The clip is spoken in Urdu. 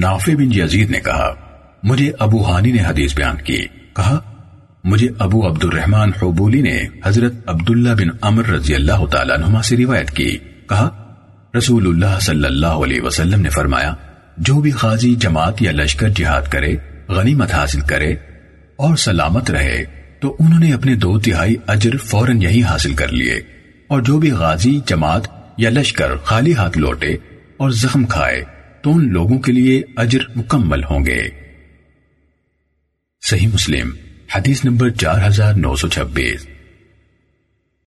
نافع بن یزید نے کہا، مجھے ابو ہانی نے حدیث بیان کی۔ کہا، مجھے ابو عبد الرحمن حبولی نے حضرت عبداللہ بن عمر رضی اللہ تعالیٰ عنہما سے روایت کی۔ کہا رسول اللہ صلی اللہ علیہ وسلم نے فرمایا، جو بھی غازی جماعت یا لشکر جہاد کرے، غنیمت حاصل کرے اور سلامت رہے، تو انہوں نے اپنے دو تہائی اجر فوراً یہی حاصل کر لیے۔ اور جو بھی غازی، جماعت یا لشکر خالی ہاتھ لوٹے اور زخم کھائے تو ان لوگوں کے لیے اجر مکمل ہوں گے۔ صحیح مسلم حدیث